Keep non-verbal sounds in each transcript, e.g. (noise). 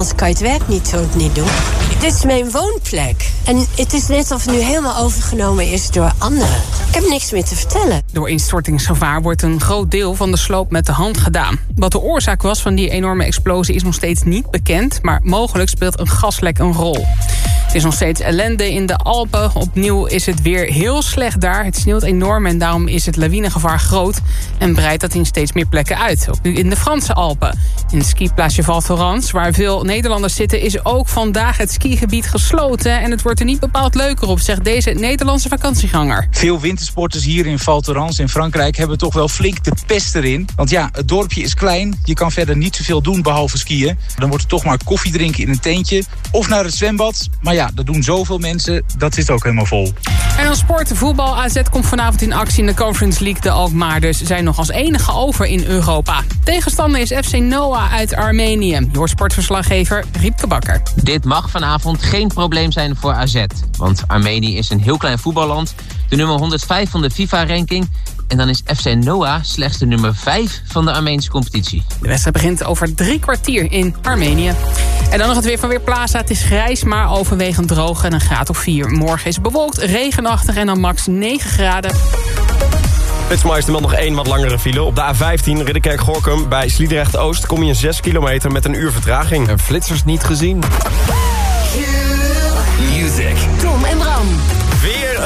Anders kan je het werk niet zo niet doen. Dit is mijn woonplek. En het is net of het nu helemaal overgenomen is door anderen. Ik heb niks meer te vertellen. Door instortingsgevaar wordt een groot deel van de sloop met de hand gedaan. Wat de oorzaak was van die enorme explosie is nog steeds niet bekend... maar mogelijk speelt een gaslek een rol. Het is nog steeds ellende in de Alpen. Opnieuw is het weer heel slecht daar. Het sneeuwt enorm en daarom is het lawinegevaar groot... en breidt dat in steeds meer plekken uit. Ook nu in de Franse Alpen. In het skiplaatsje Val Thorens, waar veel Nederlanders zitten... is ook vandaag het skigebied gesloten... en het wordt er niet bepaald leuker op, zegt deze Nederlandse vakantieganger. Veel wintersporters hier in Val Thorens in Frankrijk... hebben toch wel flink de pest erin. Want ja, het dorpje is klein. Je kan verder niet zoveel doen behalve skiën. Dan wordt er toch maar koffie drinken in een tentje. Of naar het zwembad. Maar ja, dat doen zoveel mensen. Dat zit ook helemaal vol. En dan sport, voetbal. AZ komt vanavond in actie in de Conference League. De Alkmaarders zijn nog als enige over in Europa. Tegenstander is FC Noah uit Armenië. Door sportverslaggever Riepke Bakker. Dit mag vanavond geen probleem zijn voor AZ. Want Armenië is een heel klein voetballand. De nummer 105 van de FIFA-ranking. En dan is FC Noah slechts de nummer 5 van de Armeense competitie. De wedstrijd begint over drie kwartier in Armenië. En dan nog het weer van Weerplaza. Het is grijs, maar overwegend droog en een graad of 4. Morgen is bewolkt, regenachtig en dan max 9 graden. Flitsmeister meldt nog één wat langere file. Op de A15 Ridderkerk-Gorkum bij Sliedrecht-Oost... kom je in 6 kilometer met een uur vertraging. En flitsers niet gezien.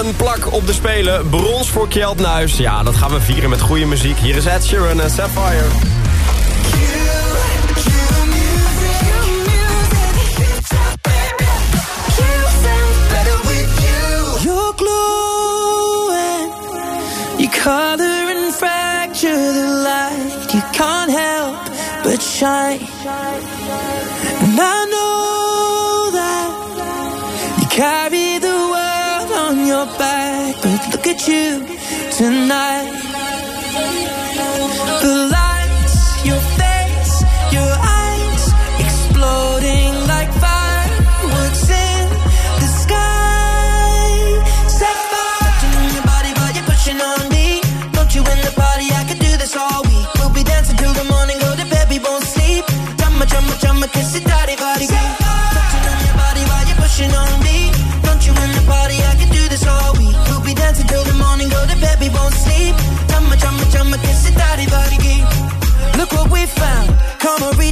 Een plak op de Spelen. Brons voor Kjeld Nuis. Ja, dat gaan we vieren met goede muziek. Hier is Ed Sheeran en Sapphire. You color and fracture the light. You can't help but shine. And I know that you carry your back. But look at you tonight. The lights, your face, your eyes exploding like fireworks in the sky. Sapphire, touching on your body while you're pushing on me. Don't you in the party? I could do this all week. We'll be dancing till the morning, go to bed, we won't sleep. Chumma, chumma, chumma, kiss it,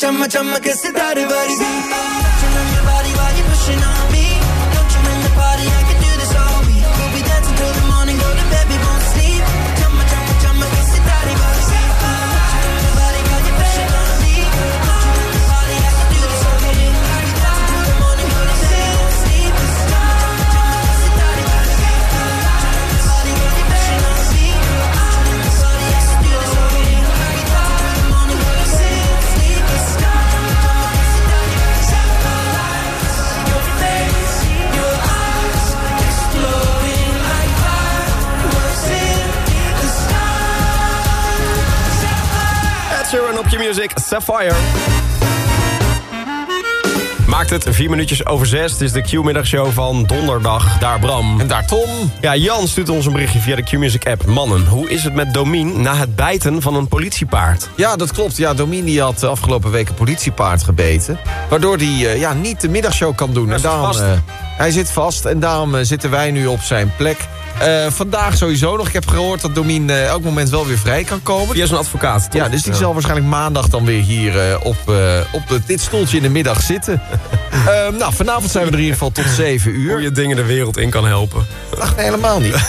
चम चम के सितारे वाली music, Sapphire. maakt het vier minuutjes over zes. Het is de Q-middagshow van donderdag. Daar Bram. En daar Tom. Ja, Jan stuurt ons een berichtje via de Q-Music app. Mannen, hoe is het met Domien na het bijten van een politiepaard? Ja, dat klopt. Ja, Domien die had de afgelopen week een politiepaard gebeten. Waardoor hij eh, ja, niet de middagshow kan doen. Hij en zit daarom, vast. eh, hij zit vast en daarom eh, zitten wij nu op zijn plek. Eh, vandaag sowieso nog. Ik heb gehoord dat Domien eh, elk moment wel weer vrij kan komen. Via zijn advocaat. toch? Ja, dus die zal waarschijnlijk maandag dan weer hier eh, op, op de- dit stoeltje in de middag zitten. (laughs) Ehm, nou, vanavond zijn we er in ieder geval tot 7 Hoe uur. je dingen de wereld in kan helpen. Ach, nee, helemaal niet. (laughs)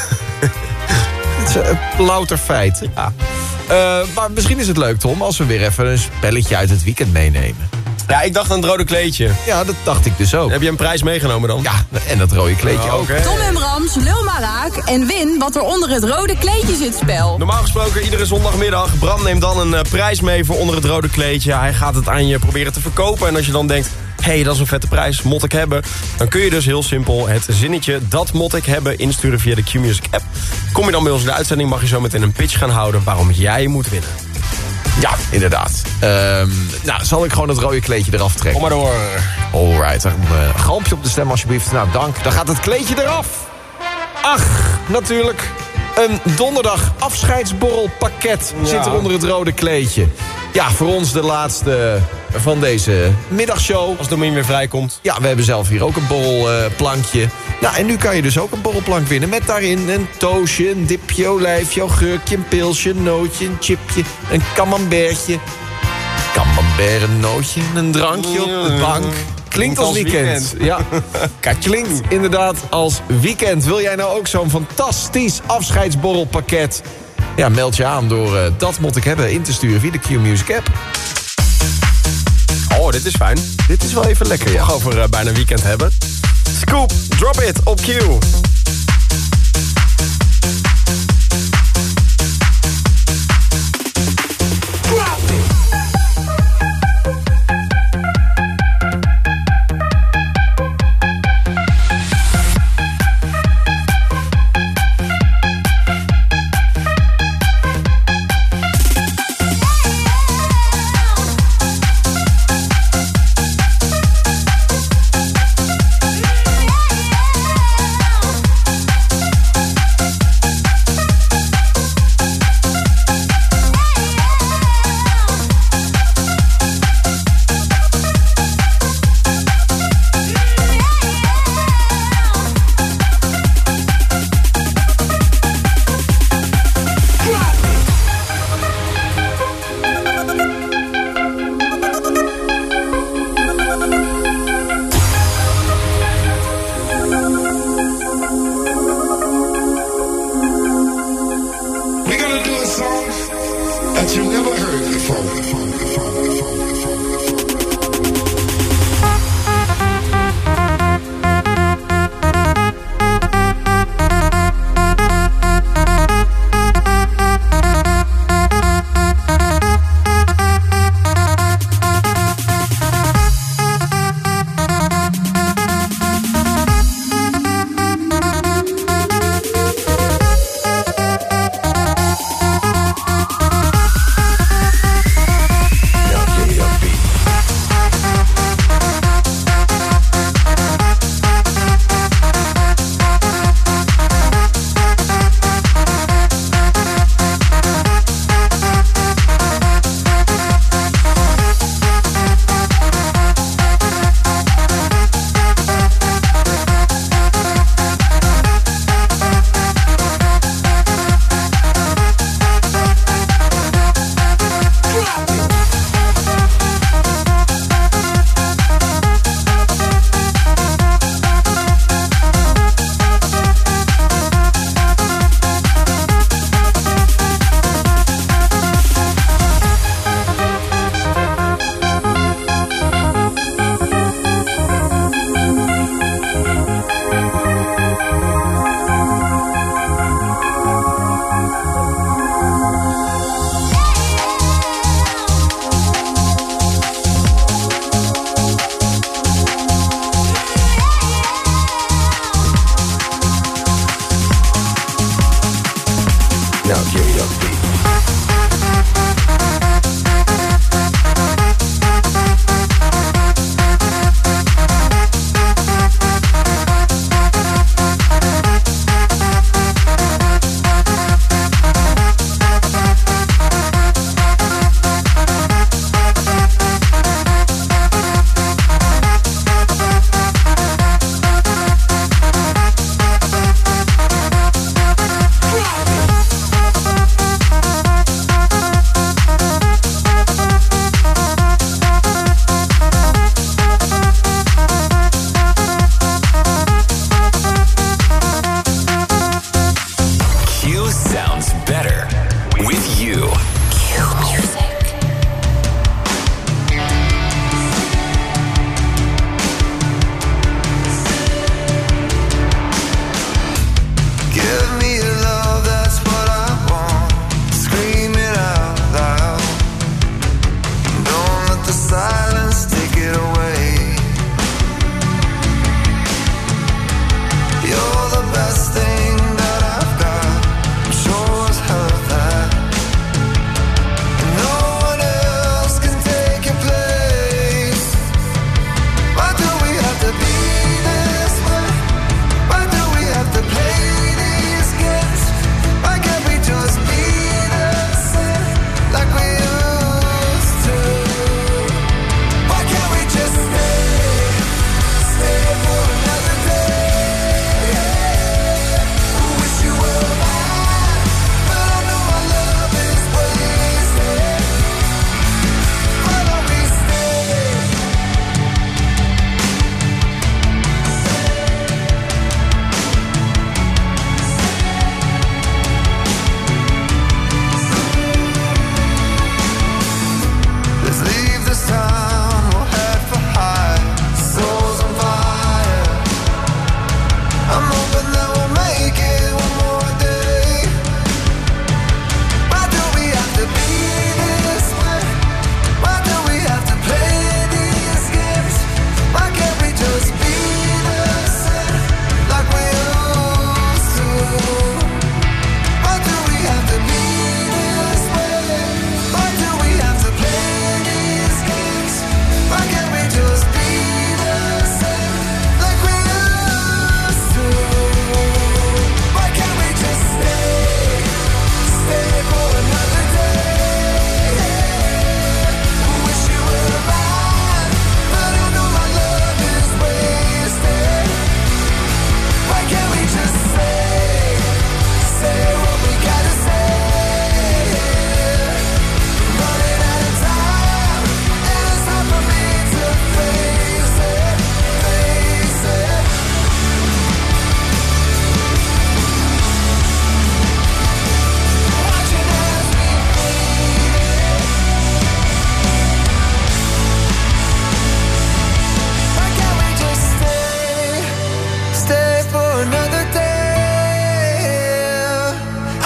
Het is een louter feit. Ja. Maar misschien is het leuk, Tom, als we weer even een spelletje uit het weekend meenemen. Ja, ik dacht aan het rode kleedje. Ja, dat dacht ik dus ook. Heb je een prijs meegenomen dan? Ja, en dat rode kleedje ook. Oké. Tom en Brams, lul maar raak en win wat er onder het rode kleedje zit spel. Normaal gesproken iedere zondagmiddag. Bram neemt dan een eh, prijs mee voor onder het rode kleedje. Hij gaat het aan je proberen te verkopen. En als je dan denkt, hé, hey, dat is een vette prijs, mot ik hebben. Dan kun je dus heel simpel het zinnetje, dat mot ik hebben, insturen via de Q-Music app. Kom je dan bij ons in de uitzending, mag je zo meteen een pitch gaan houden waarom jij moet winnen. Ja, inderdaad. Ehm, nou, zal ik gewoon het rode kleedje eraf trekken? Kom maar door. Alright, een uh, galmpje op de stem alsjeblieft. Nou, dank. Dan gaat het kleedje eraf. Ach, natuurlijk. Een donderdag afscheidsborrelpakket Ja. zit er onder het rode kleedje. Ja, voor ons de laatste van deze middagshow. Als Domien weer vrijkomt. Ja, we hebben zelf hier ook een borrelplankje. nou, en nu kan je dus ook een borrelplank winnen... met daarin een toosje, een dipje, olijfje, augurkje, een pilsje... een nootje, een chipje, een camembertje. Camembert, een nootje, een drankje op de bank. Klinkt als weekend. Ja, (laughs) klinkt inderdaad als weekend. Wil jij nou ook zo'n fantastisch afscheidsborrelpakket? Ja, meld je aan door eh, dat moet ik hebben in te sturen via de Q-Music app. Oh, dit is fijn. Dit is wel even lekker, ja. Toch over eh, bijna weekend hebben. Scoop, drop it op Q.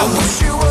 I wish you were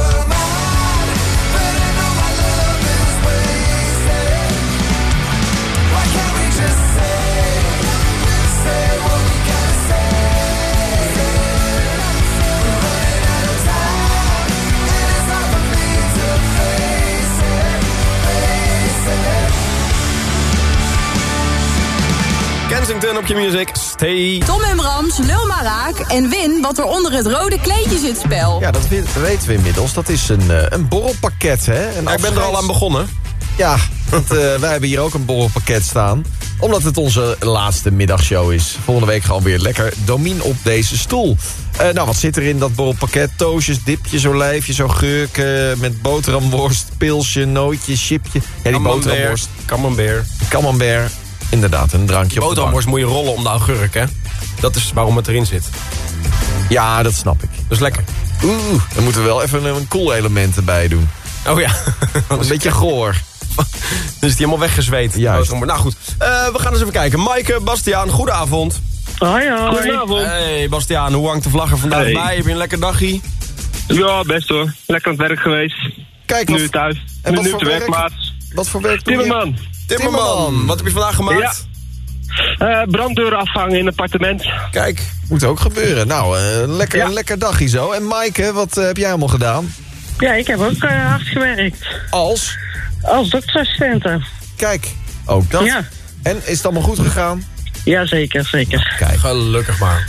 op je music. Stay. Tom en Brams, lul maar raak en win wat er onder het rode kleedje zit spel. Ja, dat we- weten we inmiddels. Dat is een, eh, een borrelpakket, hè? Een Ja, ik ben er al aan begonnen. Ja, want eh, wij hebben hier ook een borrelpakket staan. Omdat het onze laatste middagshow is. Volgende week gewoon weer lekker domien op deze stoel. Eh, nou, wat zit er in dat borrelpakket? Toosjes, dipjes, olijfjes, augurken... met boterhamworst, pilsje, nootje, chipje. Ja, die boterhamworst. Camembert. Camembert. Inderdaad, een drankje op de moet je rollen om de augurk, hè? Dat is waarom het erin zit. Ja, dat snap ik. Dat is lekker. Oeh, dan moeten we wel even een cool element erbij doen. Oh ja. (laughs) Een beetje goor. Dan is die helemaal weggezweet. Juist. Nou goed, Eh, we gaan eens even kijken. Maaike, Bastiaan, goedenavond. Hoi, hoi. Goedenavond. Hey Bastiaan, hoe hangt de vlag er vandaag Hey. bij? Heb je een lekker dagje? Ja, best hoor. Lekker aan het werk geweest. Kijk, Nu wat, thuis. en Nu wat nu voor op de werk? werkplaats. wat voor werk doe je? Timmerman. Wat heb je vandaag gemaakt? Eh branddeuren afhangen in een appartement. Kijk, Moet ook gebeuren. Nou, eh, lekker, Ja. een lekker dagje zo. En Maaike, wat eh, heb jij allemaal gedaan? Ja, ik heb ook eh, hard gewerkt. Als? Als doktersassistente. Kijk, ook dat. Ja. En is het allemaal goed gegaan? Ja, zeker, zeker. Kijk. gelukkig maar.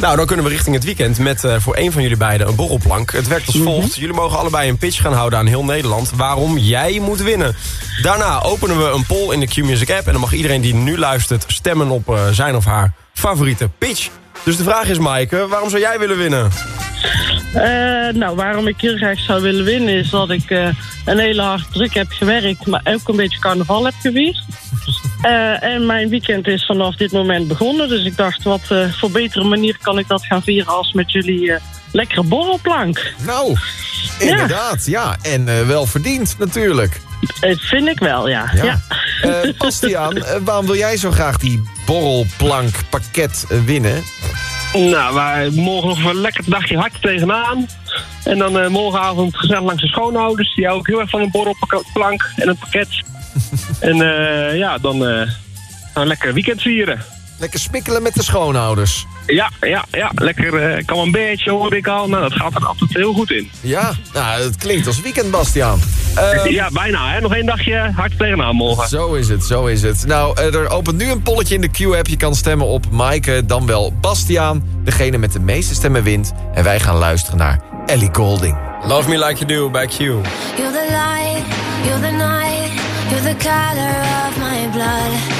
Nou, dan kunnen we richting het weekend met eh, voor een van jullie beiden een borrelplank. Het werkt als volgt. Jullie mogen allebei een pitch gaan houden aan heel Nederland waarom jij moet winnen. Daarna openen we een poll in de Q-Music app en dan mag iedereen die nu luistert stemmen op eh, zijn of haar favoriete pitch. Dus de vraag is, Maaike, waarom zou jij willen winnen? Eh, nou, waarom ik heel graag zou willen winnen is dat ik eh, een hele hard druk heb gewerkt, maar ook een beetje carnaval heb gevierd. (laughs) Eh, en mijn weekend is vanaf dit moment begonnen, dus ik dacht, wat voor betere manier kan ik dat gaan vieren als met jullie lekkere borrelplank. Nou, inderdaad, ja. En wel verdiend natuurlijk. Dat vind ik wel, ja. Ja. ja. Bastiaan, (laughs) waarom wil jij zo graag die borrelplank pakket eh, winnen? Nou, wij morgen nog een lekker dagje hard tegenaan. En dan eh, morgenavond gezellig langs de schoonouders. Die houden ook heel erg van een borrelplank en een pakket. (laughs) en eh, ja, dan eh, gaan we lekker weekend vieren. Lekker smikkelen met de schoonouders. Ja, ja, ja. Lekker eh kan een beetje hoor ik al. Nou, dat gaat er altijd heel goed in. Ja, nou, het klinkt als weekend, Bastiaan. Eh, ja, bijna hè. Nog één dagje hard tegenaan morgen. Zo is het, zo is het. Nou, eh, er opent nu een polletje in de Q-app. Je kan stemmen op Maaike, dan wel Bastiaan. Degene met de meeste stemmen wint. En wij gaan luisteren naar Ellie Golding. Love me like you do by Q. You're the light, you're the night, you're the color of my blood.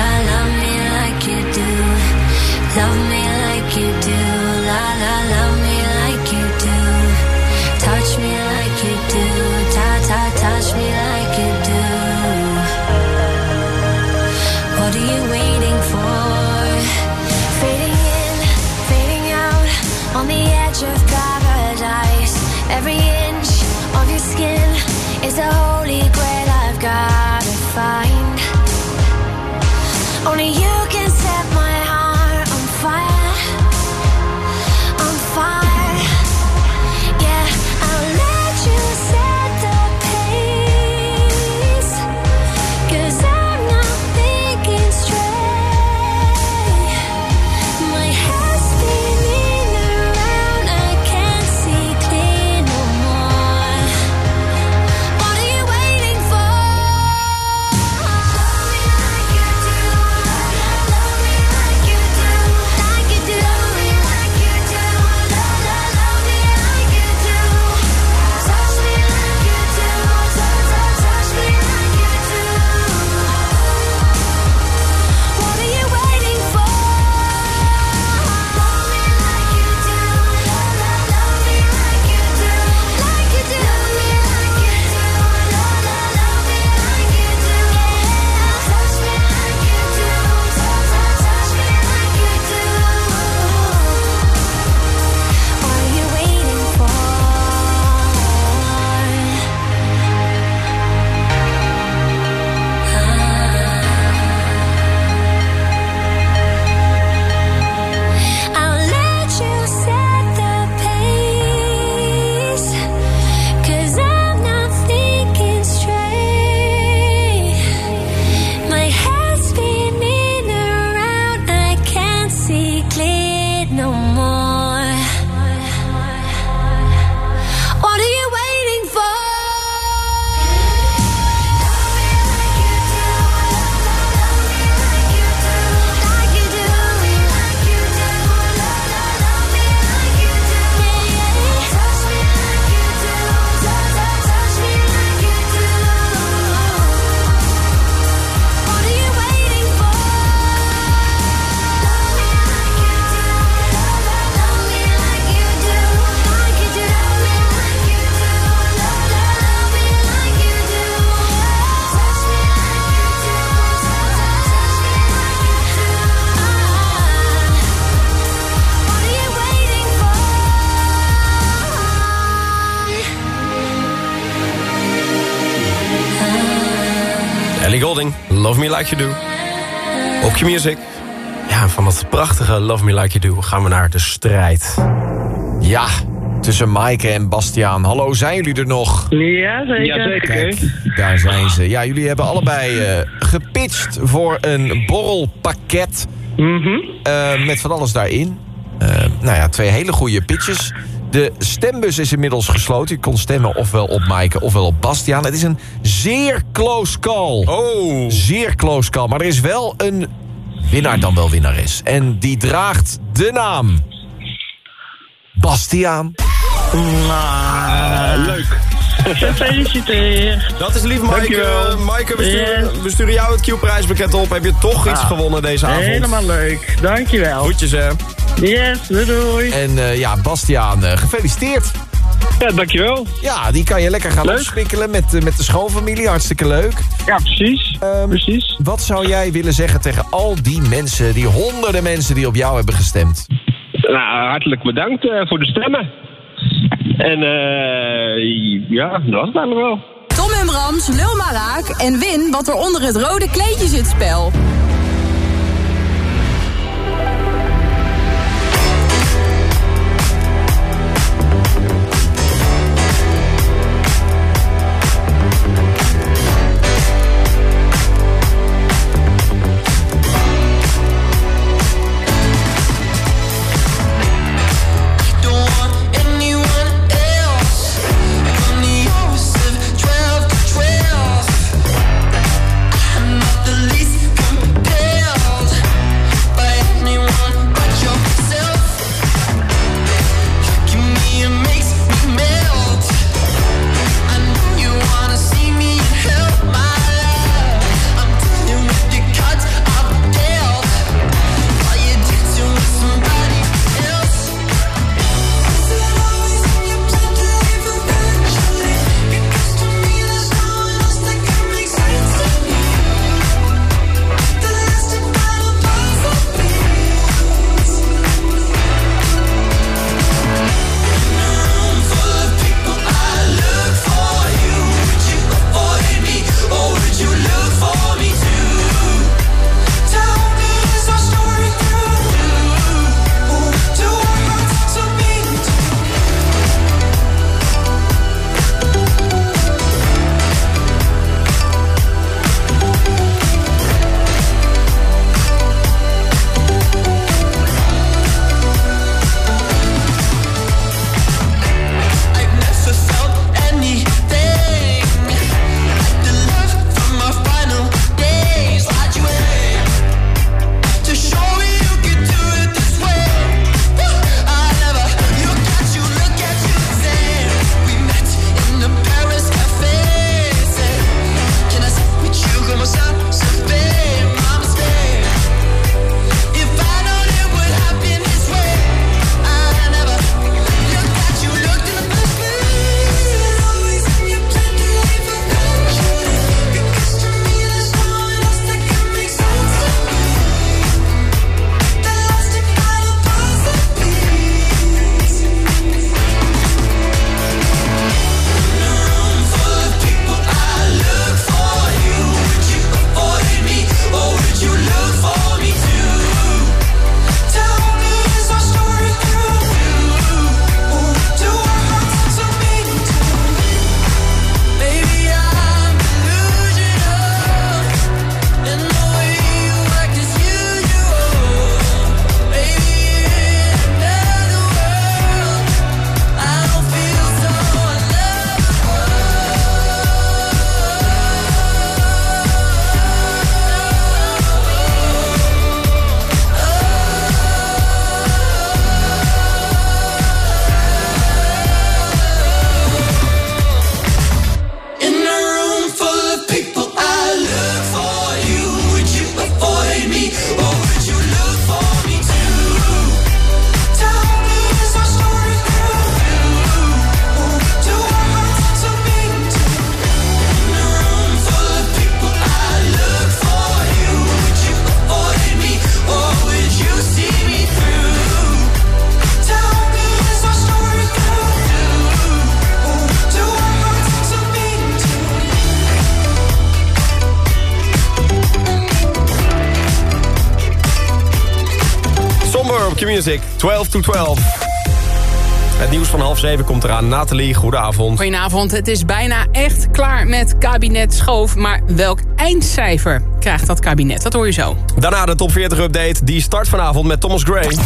love me like you do. Love me like you do. La la, love me like you do. Touch me like you do. Ta ta, touch me like you do. What are you waiting for? Fading in, fading out. On the edge of paradise. Every inch of your skin is a whole only you. Me Like You Do. Op je music. Ja, van dat prachtige Love Me Like You Do gaan we naar de strijd. Ja, tussen Maaike en Bastiaan. Hallo, zijn jullie er nog? Ja, zeker. Kijk, daar zijn ze. Ja, jullie hebben allebei eh, gepitcht voor een borrelpakket. Eh, met van alles daarin. Eh, nou ja, twee hele goede pitches. De stembus is inmiddels gesloten. Je kon stemmen ofwel op Maaike ofwel op Bastiaan. Het is een zeer close call. Oh. Zeer close call. Maar er is wel een winnaar dan wel winnares. En die draagt de naam... Bastiaan. leuk. (laughs) Gefeliciteerd. Dat is lief, Maaike. Maaike, we sturen, Yes. we sturen jou het Q-prijspakket op. Heb je toch iets Ah. gewonnen deze avond? Helemaal leuk. Dankjewel. Groetjes, hè. Yes, doei doei. En eh, ja, Bastiaan, eh, gefeliciteerd. Ja, dankjewel. Ja, die kan je lekker gaan Leuk. opspikkelen met, eh, met de schoonfamilie. Hartstikke leuk. Ja, precies. Ehm, Precies. Wat zou jij willen zeggen tegen al die mensen, die honderden mensen die op jou hebben gestemd? Nou, hartelijk bedankt voor de stemmen. En eh ja, dat was het eigenlijk wel. Tom en Brams, lul maar raak en win wat er onder het rode kleedje zit spel. 12 to 12. Het nieuws van half zeven komt eraan. Nathalie, goedenavond. Goedenavond, het is bijna echt klaar met kabinet Schoof. Maar welk eindcijfer krijgt dat kabinet? Dat hoor je zo. Daarna de top 40 update. Die start vanavond met Thomas Gray.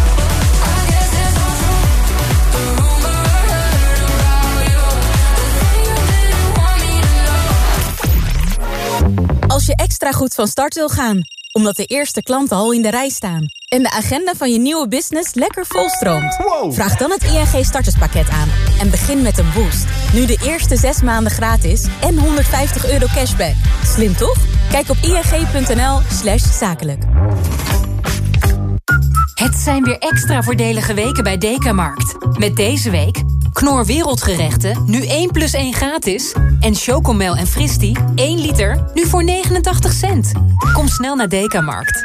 Als je extra goed van start wil gaan, omdat de eerste klanten al in de rij staan... en de agenda van je nieuwe business lekker volstroomt... vraag dan het ING starterspakket aan en begin met een boost. Nu de eerste zes maanden gratis en 150 euro cashback. Slim toch? Kijk op ing.nl slash zakelijk. Het zijn weer extra voordelige weken bij Dekamarkt. Met deze week Knor Wereldgerechten, nu 1 plus 1 gratis. En Chocomel en Fristi, 1 liter, nu voor 89 cent. Kom snel naar Dekamarkt.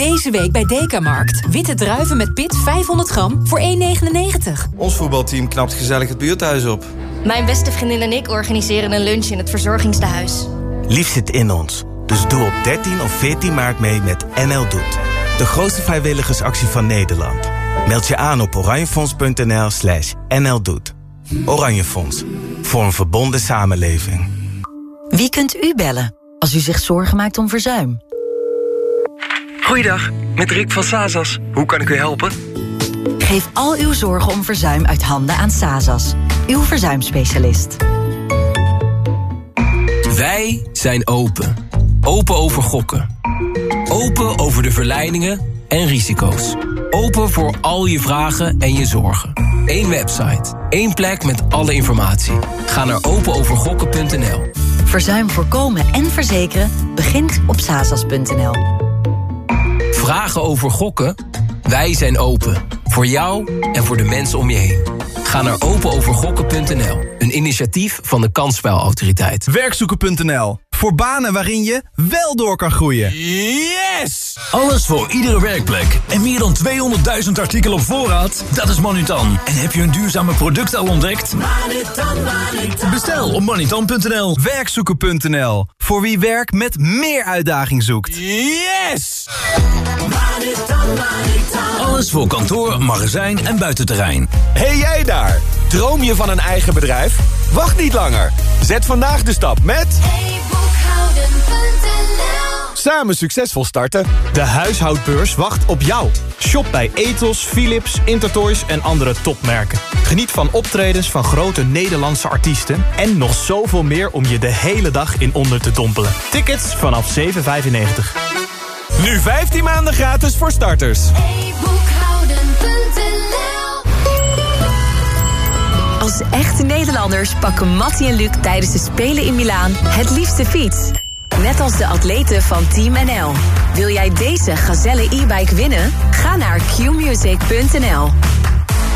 Deze week bij Dekamarkt. Witte druiven met pit 500 gram voor 1,99. Ons voetbalteam knapt gezellig het buurthuis op. Mijn beste vriendin en ik organiseren een lunch in het verzorgingstehuis. Lief zit in ons. Dus doe op 13 of 14 maart mee met NL Doet. De grootste vrijwilligersactie van Nederland. Meld je aan op oranjefonds.nl slash nldoet. Oranje Fonds. Voor een verbonden samenleving. Wie kunt u bellen als u zich zorgen maakt om verzuim? Goeiedag, met Rick van Sazas. Hoe kan ik u helpen? Geef al uw zorgen om verzuim uit handen aan Sazas. Uw verzuimspecialist. Wij zijn open. Open over gokken. Open over de verleidingen en risico's. Open voor al je vragen en je zorgen. Eén website. één plek met alle informatie. Ga naar openovergokken.nl. Verzuim voorkomen en verzekeren begint op sazas.nl. Vragen over gokken? Wij zijn open. Voor jou en voor de mensen om je heen. Ga naar openovergokken.nl. Een initiatief van de Kansspelautoriteit. Werkzoeken.nl. Voor banen waarin je wel door kan groeien. Yes! Alles voor iedere werkplek. En meer dan 200.000 artikelen op voorraad? Dat is Manutan. En heb je een duurzame product al ontdekt? Manutan, Manutan. Bestel op manutan.nl. Werkzoeken.nl. Voor wie werk met meer uitdaging zoekt. Yes! Manutan, Manutan. Alles voor kantoor, magazijn en buitenterrein. Hey jij daar! Droom je van een eigen bedrijf? Wacht niet langer. Zet vandaag de stap met... Samen succesvol starten. De huishoudbeurs wacht op jou. Shop bij Ethos, Philips, Intertoys en andere topmerken. Geniet van optredens van grote Nederlandse artiesten... en nog zoveel meer om je de hele dag in onder te dompelen. Tickets vanaf 7,95. Nu 15 maanden gratis voor starters. Als echte Nederlanders pakken Mattie en Luc tijdens de Spelen in Milaan het liefste fiets. Net als de atleten van Team NL. Wil jij deze Gazelle e-bike winnen? Ga naar qmusic.nl.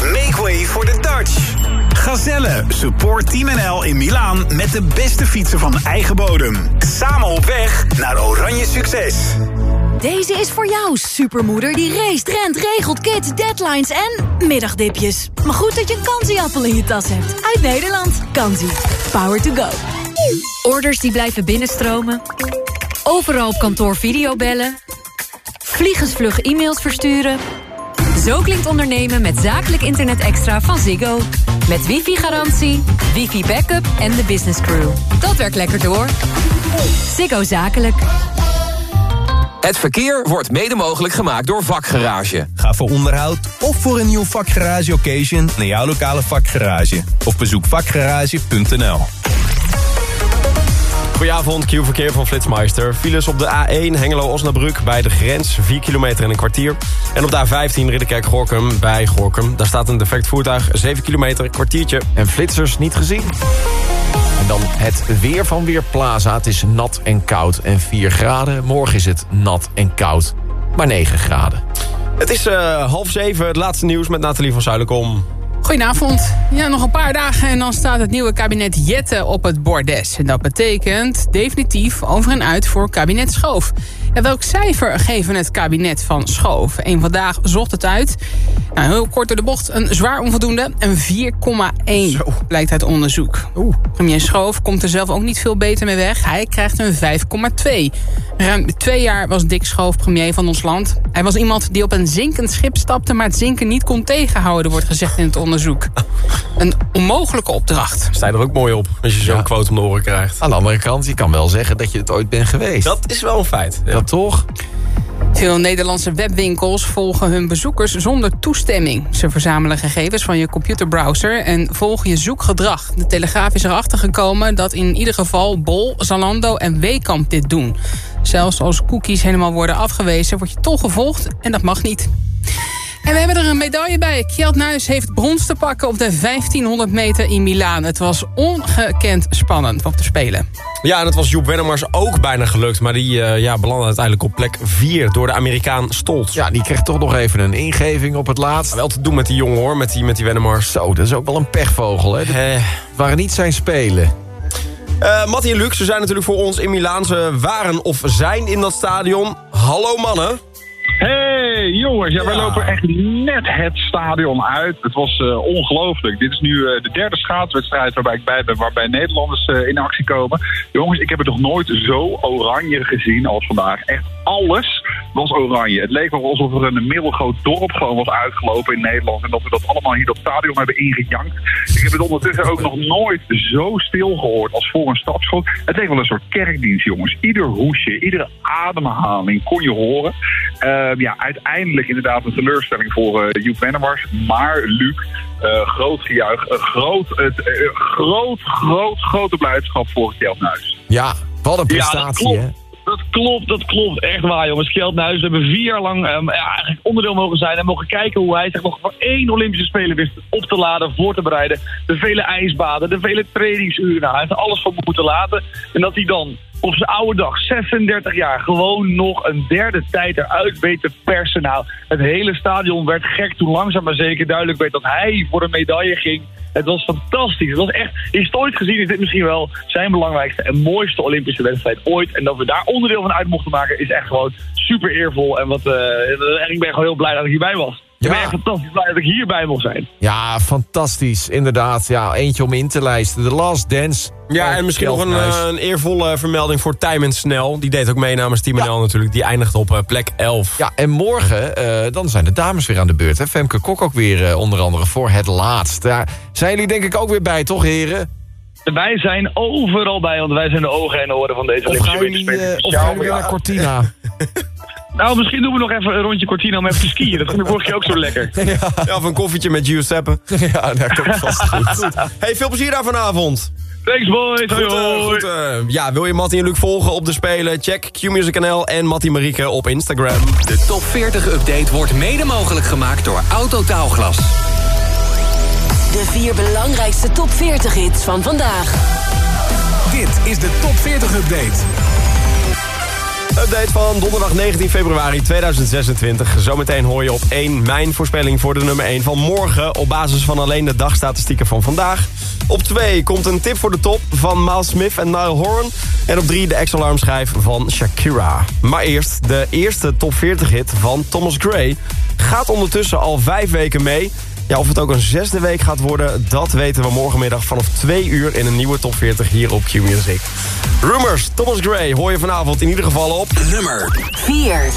Make way for the Dutch. Gazelle, support Team NL in Milaan met de beste fietsen van eigen bodem. Samen op weg naar oranje succes. Deze is voor jou, supermoeder die race, rent, regelt, kids, deadlines en middagdipjes. Maar goed dat je een kansieappel in je tas hebt. Uit Nederland. Kansie. Power to go. Orders die blijven binnenstromen. Overal op kantoor videobellen. Vliegensvlug e-mails versturen. Zo klinkt ondernemen met zakelijk internet extra van Ziggo. Met wifi-garantie, wifi-backup en de business crew. Dat werkt lekker door. Ziggo Zakelijk. Het verkeer wordt mede mogelijk gemaakt door Vakgarage. Ga voor onderhoud of voor een nieuw vakgarage occasion naar jouw lokale vakgarage. Of bezoek vakgarage.nl. Goedenavond, Q-verkeer van Flitsmeister. Files op de A1 Hengelo-Osnabrück bij de grens. 4 kilometer en een kwartier. En op de A15 Ridderkerk-Gorkum bij Gorkum. Daar staat een defect voertuig. 7 kilometer, kwartiertje. En flitsers niet gezien. En dan het weer van Weerplaza. Het is nat en koud en 4 graden. Morgen is het nat en koud, maar 9 graden. Het is eh, half zeven, het laatste nieuws met Nathalie van Zuilenkom. Goedenavond. Ja, nog een paar dagen en dan staat het nieuwe kabinet Jette op het bordes. En dat betekent definitief over en uit voor kabinet Schoof. En welk cijfer geven het kabinet van Schoof? Eén vandaag zocht het uit. Nou, heel kort door de bocht, een zwaar onvoldoende. Een 4,1 blijkt uit onderzoek. Premier Schoof komt er zelf ook niet veel beter mee weg. Hij krijgt een 5,2. Ruim twee jaar was Dick Schoof premier van ons land. Hij was iemand die op een zinkend schip stapte... maar het zinken niet kon tegenhouden, wordt gezegd in het onderzoek. Een onmogelijke opdracht. Sta je er ook mooi op als je zo'n quote om de oren krijgt. Aan de andere kant, je kan wel zeggen dat je het ooit bent geweest. Dat is wel een feit. Ja. Toch? Veel Nederlandse webwinkels volgen hun bezoekers zonder toestemming. Ze verzamelen gegevens van je computerbrowser en volgen je zoekgedrag. De Telegraaf is erachter gekomen dat in ieder geval Bol, Zalando en Wekamp dit doen. Zelfs als cookies helemaal worden afgewezen, word je toch gevolgd en dat mag niet. En we hebben er een medaille bij. Kjeld Nuis heeft brons te pakken op de 1500 meter in Milaan. Het was ongekend spannend op te spelen. Ja, en het was Joep Wennemars ook bijna gelukt. Maar die uh, ja, belandde uiteindelijk op plek 4 door de Amerikaan Stoltz. Ja, die kreeg toch nog even een ingeving op het laatst. wel te doen met die jongen hoor, met die, met die Wennemars. Zo, dat is ook wel een pechvogel hè. Dat Eh. waren niet zijn spelen. Uh, Mattie en Luc, ze zijn natuurlijk voor ons in Milaan. Ze waren of zijn in dat stadion. Hallo mannen. Hey jongens, ja, wij lopen echt net het stadion uit. Het was uh, ongelooflijk. Dit is nu uh, de derde schaatswedstrijd waarbij ik bij ben, waarbij Nederlanders uh, in actie komen. Jongens, ik heb het nog nooit zo oranje gezien als vandaag. Echt alles was oranje. Het leek wel alsof er een middelgroot dorp gewoon was uitgelopen in Nederland. En dat we dat allemaal hier op het stadion hebben ingejankt. Ik heb het ondertussen ook nog nooit zo stil gehoord als voor een stapschot. Het leek wel een soort kerkdienst, jongens. Ieder hoesje, iedere ademhaling kon je horen. Uh, ja, uiteindelijk inderdaad een teleurstelling voor uh, Joep Wennemars. Maar Luc, uh, groot gejuich, groot, groot, groot, grote blijdschap voor Kjeldnuis. Ja, wat een prestatie, ja, hè? Dat klopt, dat klopt. Echt waar, jongens. Kjeldnuis, we hebben vier jaar lang um, ja, eigenlijk onderdeel mogen zijn... en mogen kijken hoe hij zich nog voor één Olympische Spelen wist op te laden, voor te bereiden. De vele ijsbaden, de vele trainingsuren. Hij heeft alles voor moeten laten. En dat hij dan op zijn oude dag, 36 jaar, gewoon nog een derde tijd eruit weet te. Nou, het hele stadion werd gek toen langzaam maar zeker duidelijk werd dat hij voor een medaille ging. Het was fantastisch. Het was echt, historisch gezien is dit misschien wel zijn belangrijkste en mooiste Olympische wedstrijd ooit. En dat we daar onderdeel van uit mochten maken is echt gewoon super eervol. En, wat, uh, ik ben gewoon heel blij dat ik hierbij was. Ik ben echt fantastisch blij dat ik hierbij mocht zijn. Ja, fantastisch. Inderdaad. Ja, eentje om in te lijsten. The Last Dance. Ja, en misschien nog een, uh, een, eervolle vermelding voor Tijmen Snel. Die deed ook mee namens Team NL natuurlijk. Die eindigt op uh, plek 11. Ja, en morgen uh, dan zijn de dames weer aan de beurt. Hè? Femke Kok ook weer onder andere voor het laatst. Daar zijn jullie denk ik ook weer bij, toch heren? Wij zijn overal bij, want wij zijn de ogen en de oren van deze Olympische Winterspelen. Of gaan we naar Cortina? (laughs) Nou, misschien doen we nog even een rondje Cortina om even te skiën. Dat vind ik vorige keer ook zo lekker. (laughs) Ja, ja of een koffietje met Giuseppe. (laughs) Ja, dat komt vast goed. (laughs) goed. Hey, veel plezier daar vanavond. Thanks boys, goed, uh, goed, uh, Ja, wil je Mattie en Luc volgen op de Spelen? Check Q-Music NL en Mattie Marieke op Instagram. De Top 40 Update wordt mede mogelijk gemaakt door Autotaalglas. De vier belangrijkste top 40 hits van vandaag. Dit is de Top 40 Update. Update van donderdag 19 februari 2026. Zometeen hoor je op 1 mijn voorspelling voor de nummer 1 van morgen... op basis van alleen de dagstatistieken van vandaag. Op 2 komt een tip voor de top van Miles Smith en Niall Horan. En op 3 de ex-alarmschijf van Shakira. Maar eerst de eerste top 40 hit van Thomas Gray. Gaat ondertussen al 5 weken mee... Ja, of het ook een zesde week gaat worden, dat weten we morgenmiddag vanaf 2 uur in een nieuwe top 40 hier op Q-Music. Rumors, Thomas Gray hoor je vanavond in ieder geval op nummer 4.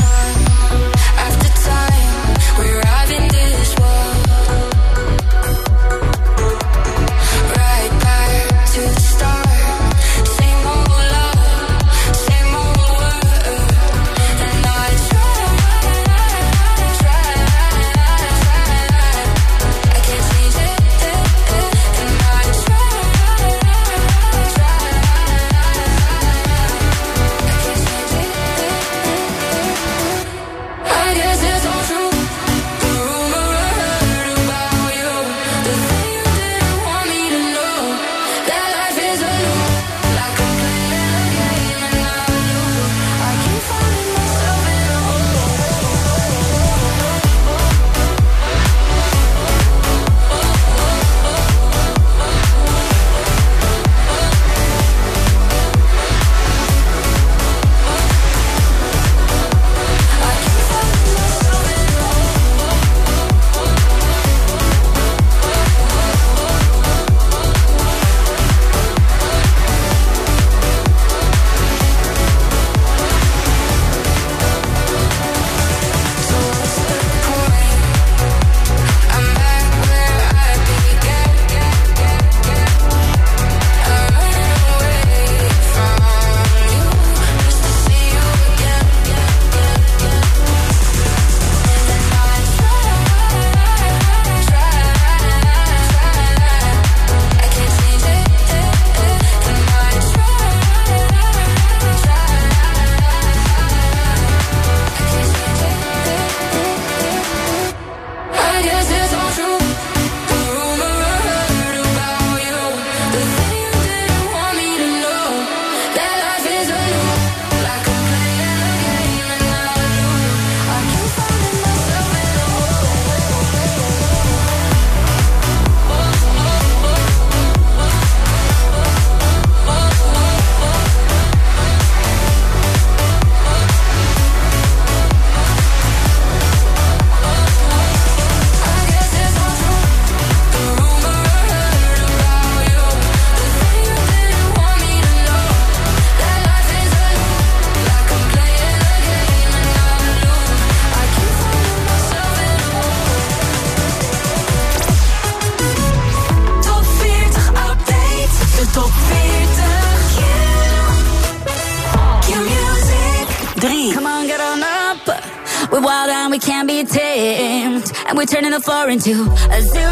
Turning the floor into a zoo.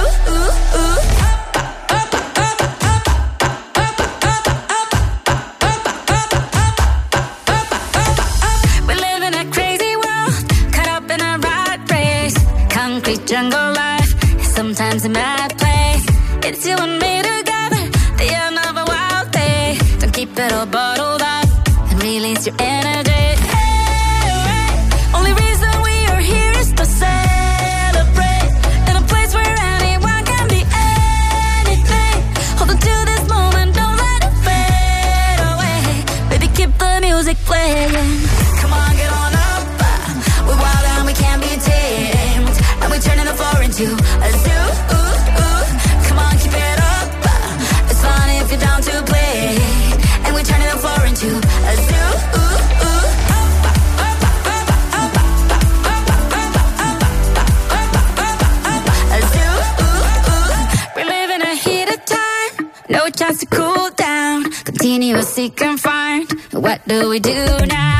We do now?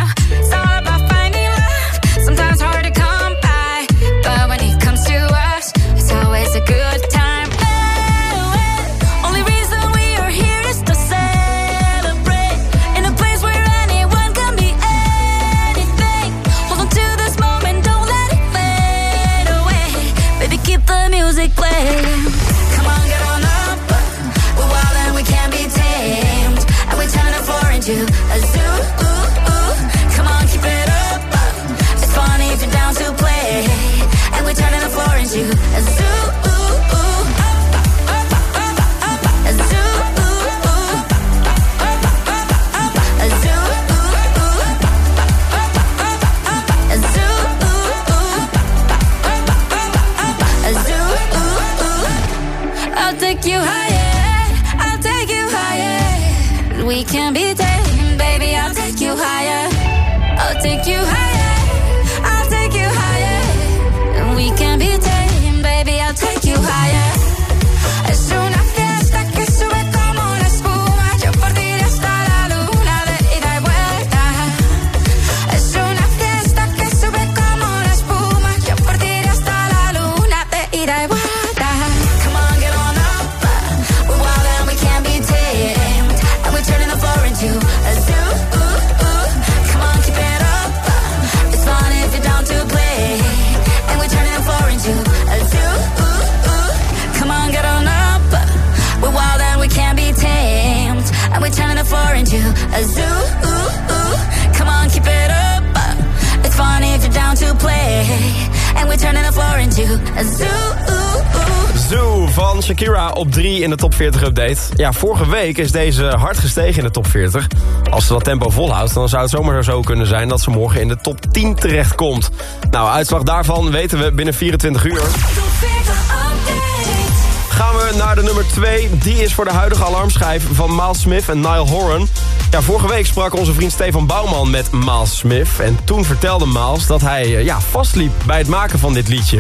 Op 3 in de top 40 update. Ja, vorige week is deze hard gestegen in de top 40. Als ze dat tempo volhoudt, dan zou het zomaar zo kunnen zijn... dat ze morgen in de top 10 terechtkomt. Nou, uitslag daarvan weten we binnen 24 uur. Gaan we naar de nummer 2. Die is voor de huidige alarmschijf van Miles Smith en Niall Horan. Ja, vorige week sprak onze vriend Stefan Bouwman met Miles Smith. En toen vertelde Miles dat hij eh, ja, vastliep bij het maken van dit liedje.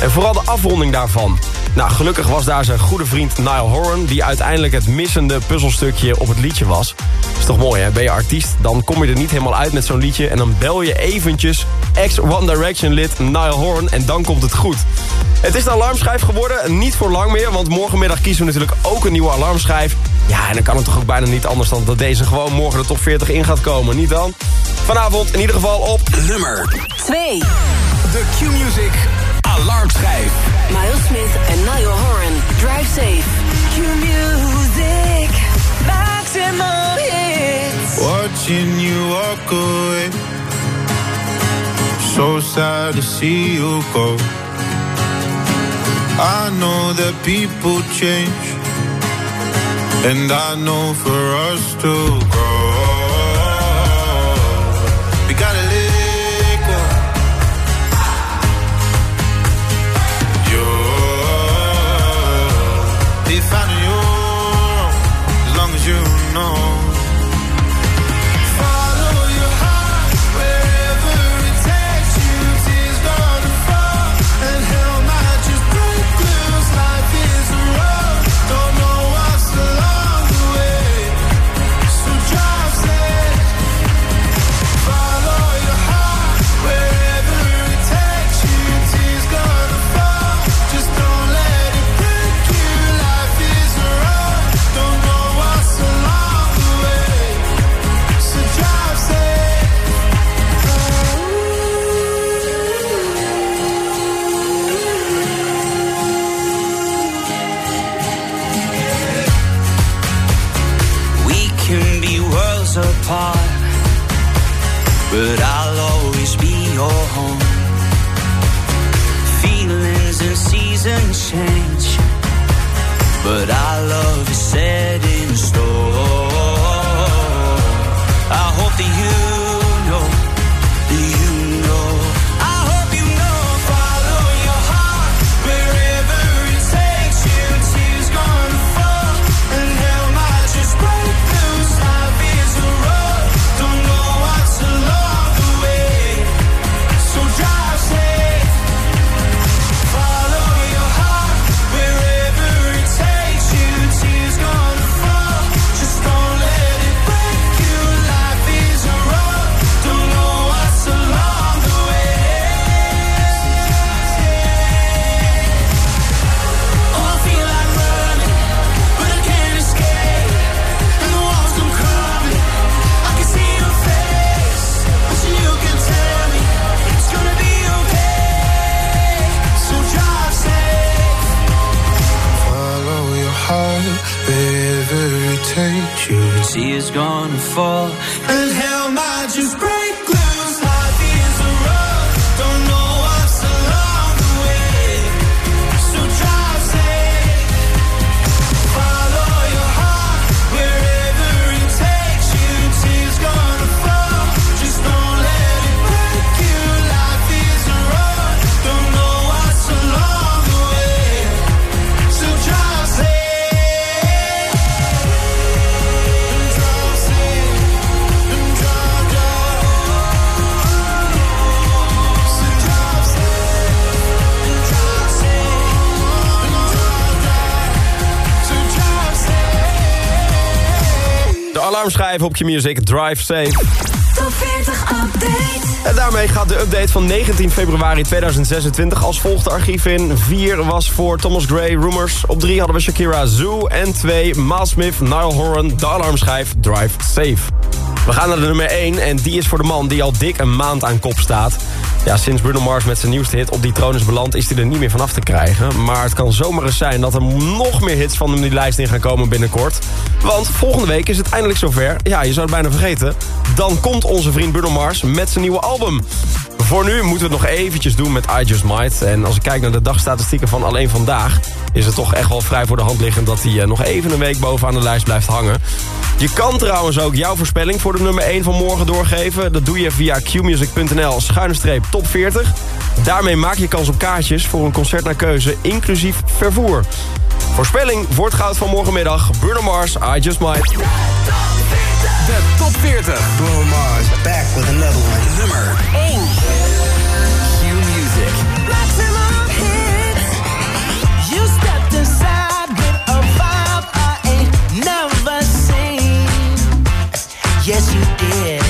En vooral de afronding daarvan. Nou, gelukkig was daar zijn goede vriend Niall Horan... die uiteindelijk het missende puzzelstukje op het liedje was. Is toch mooi, hè? Ben je artiest, dan kom je er niet helemaal uit met zo'n liedje... en dan bel je eventjes ex-One Direction lid Niall Horan... en dan komt het goed. Het is de alarmschijf geworden, niet voor lang meer... want morgenmiddag kiezen we natuurlijk ook een nieuwe alarmschijf. Ja, en dan kan het toch ook bijna niet anders dan dat deze gewoon morgen de top 40 in gaat komen. Niet dan? Vanavond in ieder geval op... Nummer 2. De Q-Music Alarmschijf. Miles Smith en Niall Horan. Drive safe. Q-Music. Maximum hits. Watching you walk away. So sad to see you go. I know that people change. And I know for us to grow. We gotta but our love is set in stone. I hope that you alarmschijf op je music, drive safe. Top 40 update. En daarmee gaat de update van 19 februari 2026 als volgt de archief in. 4 was voor Thomas Gray, Rumors. Op 3 hadden we Shakira, Zoo. En 2, Miles Smith, Nile Horan, de alarmschijf, drive safe. We gaan naar de nummer 1 en die is voor de man die al dik een maand aan kop staat. Ja, sinds Bruno Mars met zijn nieuwste hit op die troon is beland... is hij er niet meer vanaf te krijgen. Maar het kan zomaar eens zijn dat er nog meer hits van hem die lijst in gaan komen binnenkort. Want volgende week is het eindelijk zover. Ja, je zou het bijna vergeten. Dan komt onze vriend Bruno Mars met zijn nieuwe album. Voor nu moeten we het nog eventjes doen met I Just Might. En als ik kijk naar de dagstatistieken van alleen vandaag... is het toch echt wel vrij voor de hand liggend... dat hij eh, nog even een week bovenaan de lijst blijft hangen. Je kan trouwens ook jouw voorspelling voor de nummer 1 van morgen doorgeven. Dat doe je via qmusic.nl schuine streep top 40. Daarmee maak je kans op kaartjes voor een concert naar keuze, inclusief vervoer. Voorspelling voor het goud van morgenmiddag. Bruno Mars, I Just Might. De top 40. Bruno Mars, back with another one. Nummer 1. Yes,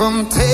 from taking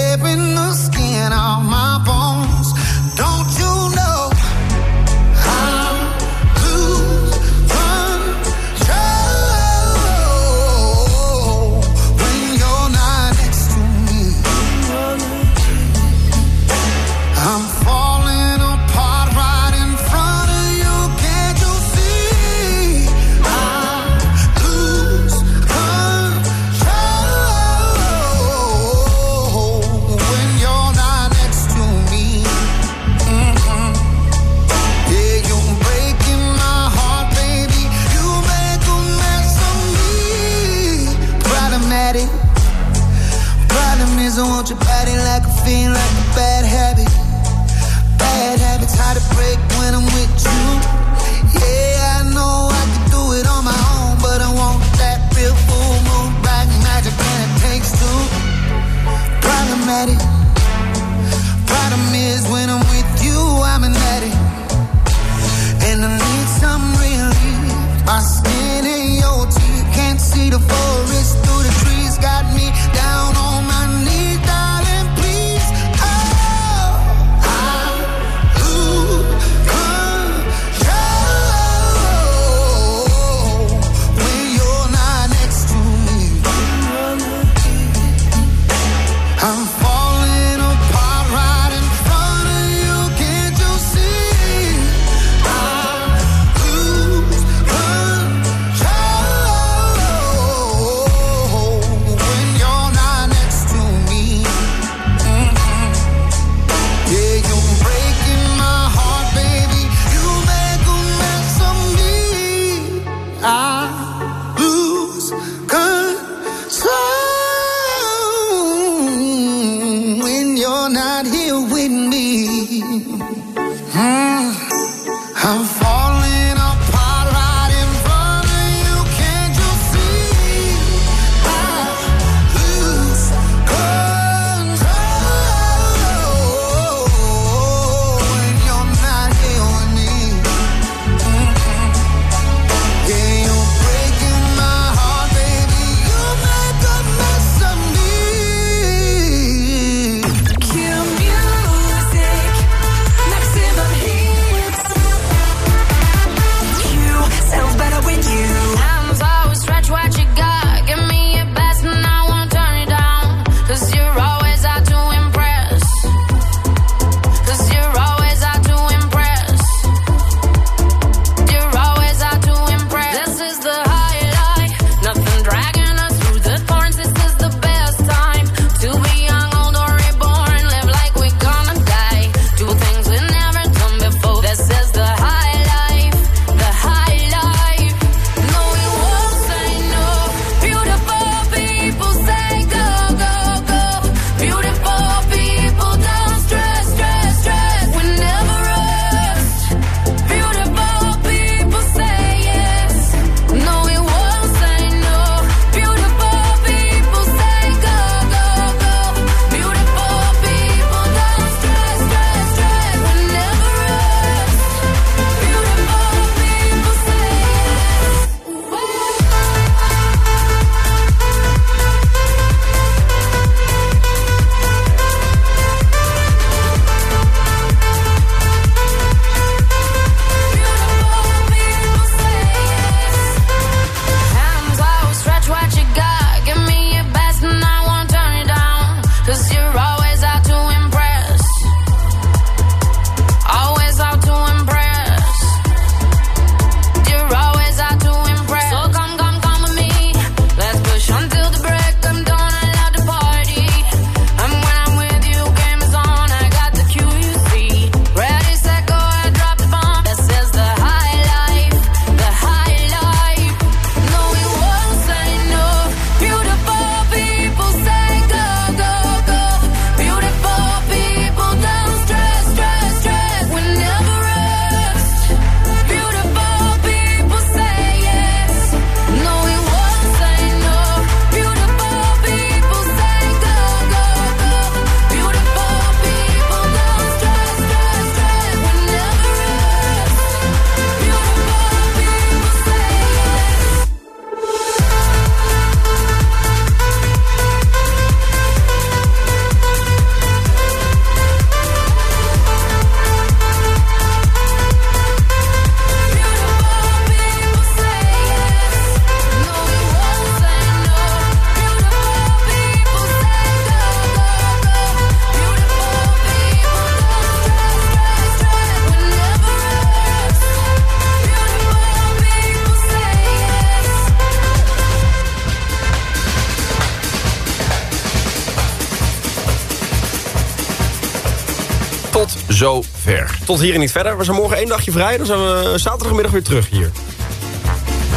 Tot hier en niet verder. We zijn morgen één dagje vrij. Dan zijn we zaterdagmiddag weer terug hier.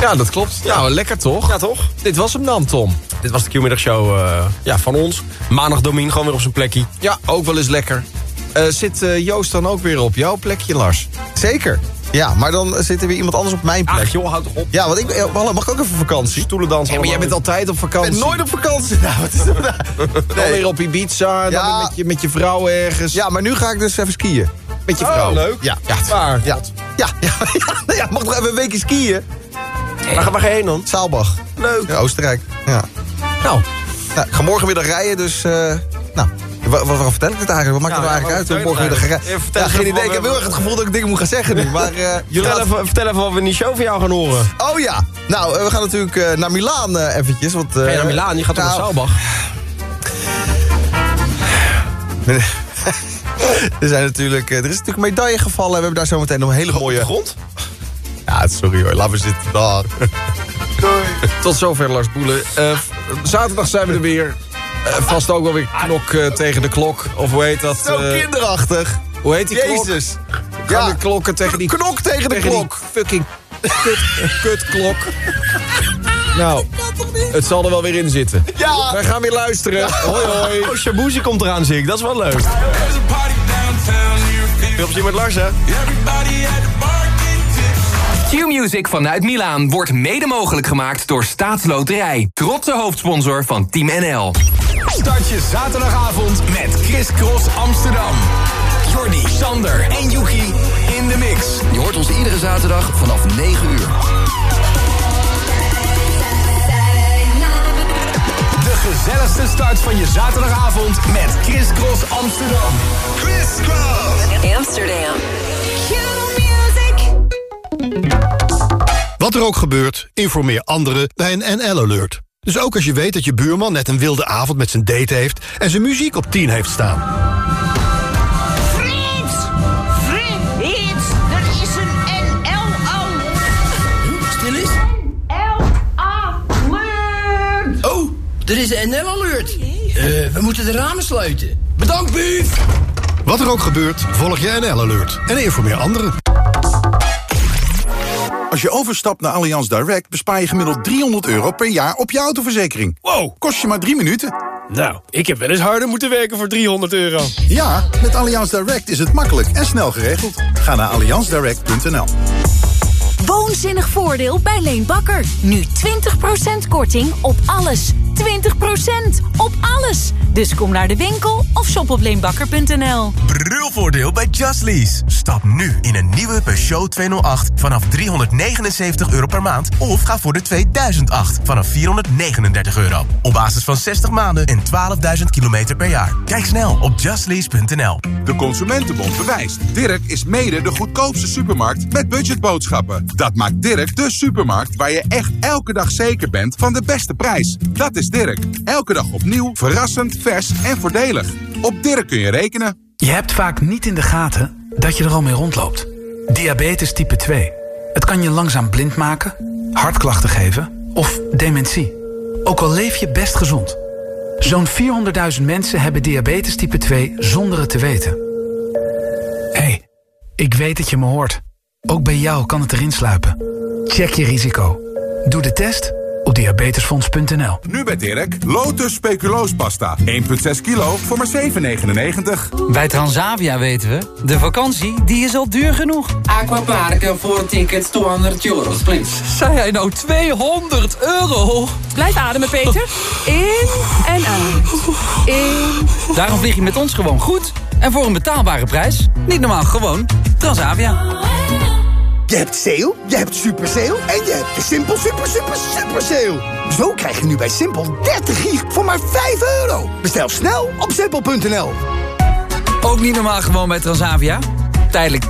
Ja, dat klopt. Nou, lekker toch? Ja, toch? Dit was hem dan, Tom. Dit was de Q-middagshow uh, ja, van ons. Maandag Domien gewoon weer op zijn plekje. Ja, ook wel eens lekker. Uh, zit uh, Joost dan ook weer op jouw plekje, Lars? Zeker. Ja, maar dan zit er weer iemand anders op mijn plek. Ach joh, houd toch op. Ja, want ik mag ik ook even vakantie? Stoelen dansen. Ja, maar jij bent altijd op vakantie. Ik ben nooit op vakantie. (laughs) Nou, wat is dat nou? Dan weer op Ibiza, ja. dan weer met je, met je vrouw ergens. Ja, maar nu ga ik dus even skiën. Met je vrouw. Oh, leuk. Ja. ja. Waar? Ja. Ja, ja, (laughs) ja, ja, mag nog even een weekje skiën. Waar, waar ga je heen dan? Zaalbach. Leuk. Ja, Oostenrijk. Ja. Nou. nou. Ik ga morgen weer rijden, dus... Uh, nou, wat, wat, vertel ik het eigenlijk? Wat maakt het nou eigenlijk uit? Morgen weer gaan rijden. Ja, geen idee. Ik heb heel erg het gevoel dat ik dingen moet gaan zeggen nu. Maar, uh, (laughs) Jullie gaat... even, vertel even wat we in die show van jou gaan horen. Oh ja. Nou, we gaan natuurlijk uh, naar Milaan eventjes. Want, ga je naar Milaan? Je gaat nou, naar Zaalbach. (laughs) (laughs) er, zijn natuurlijk, er is natuurlijk een medaille gevallen. We hebben daar zometeen nog een hele mooie... grond? Ja, sorry hoor. Laten we zitten. Doei. (laughs) Tot zover Lars Boelen. Uh, zaterdag zijn we er weer. Uh, vast ook wel weer knok uh, tegen de klok. Of hoe heet dat? Zo kinderachtig. Hoe heet die Jezus. klok? Ja, de klokken tegen die... Knok tegen de tegen klok. fucking kut, (laughs) kutklok. nou, het zal er wel weer in zitten. Ja. Wij gaan weer luisteren. Ja. Hoi hoi. Oh, Shabuzi komt eraan, zie ik. Dat is wel leuk. Veel plezier met Lars, hè? Q-Music vanuit Milaan wordt mede mogelijk gemaakt door Staatsloterij. Trotse hoofdsponsor van Team NL. Start je zaterdagavond met Chris Cross Amsterdam. Jordi, Sander en Yuki in de mix. Je hoort ons iedere zaterdag vanaf 9 uur. Gezelligste start van je zaterdagavond met Chris Cross Amsterdam. Chris Cross Amsterdam. Wat er ook gebeurt, informeer anderen bij een NL-alert. Dus ook als je weet dat je buurman net een wilde avond met zijn date heeft... en zijn muziek op 10 heeft staan. Er is een NL-alert. Uh, we moeten de ramen sluiten. Bedankt, buuf! Wat er ook gebeurt, volg je NL-alert. En informeer anderen. Als je overstapt naar Allianz Direct bespaar je gemiddeld 300 euro per jaar op je autoverzekering. Wow, kost je maar drie minuten. Nou, ik heb wel eens harder moeten werken voor 300 euro. Ja, met Allianz Direct is het makkelijk en snel geregeld. Ga naar allianzdirect.nl Woonzinnig voordeel bij Leen Bakker. Nu 20% korting op alles. 20% op alles. Dus kom naar de winkel of shop op leenbakker.nl. Brulvoordeel bij Just Lease. Stap nu in een nieuwe Peugeot 208 vanaf 379 euro per maand. Of ga voor de 2008 vanaf 439 euro. Op basis van 60 maanden en 12.000 kilometer per jaar. Kijk snel op justlease.nl. De Consumentenbond bewijst. Dirk is mede de goedkoopste supermarkt met budgetboodschappen. Dat maakt Dirk de supermarkt waar je echt elke dag zeker bent van de beste prijs. Dat is Dirk. Elke dag opnieuw, verrassend, vers en voordelig. Op Dirk kun je rekenen. Je hebt vaak niet in de gaten dat je er al mee rondloopt. Diabetes type 2. Het kan je langzaam blind maken, hartklachten geven of dementie. Ook al leef je best gezond. Zo'n 400.000 mensen hebben diabetes type 2 zonder het te weten. Hé, hey, ik weet dat je me hoort. Ook bij jou kan het erin sluipen. Check je risico. Doe de test op diabetesfonds.nl. Nu bij Dirk, Lotus speculoospasta. 1,6 kilo voor maar 7,99. Bij Transavia weten we, de vakantie die is al duur genoeg. Aquaparken voor tickets 200 euro, please. Zei hij nou 200 euro? Blijf ademen, Peter. In en uit. In. Daarom vlieg je met ons gewoon goed. En voor een betaalbare prijs. Niet normaal, gewoon Transavia. Je hebt sale, je hebt super sale en je hebt de Simpel super super super sale. Zo krijg je nu bij Simpel 30 gig voor maar 5 euro. Bestel snel op simpel.nl. Ook niet normaal gewoon bij Transavia. Tijdelijk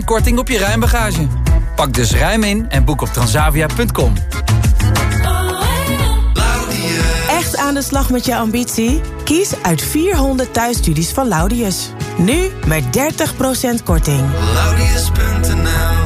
20% korting op je ruimbagage. Pak dus ruim in en boek op transavia.com. Echt aan de slag met je ambitie? Kies uit 400 thuisstudies van Laudius. Nu met 30% korting. Laudius.nl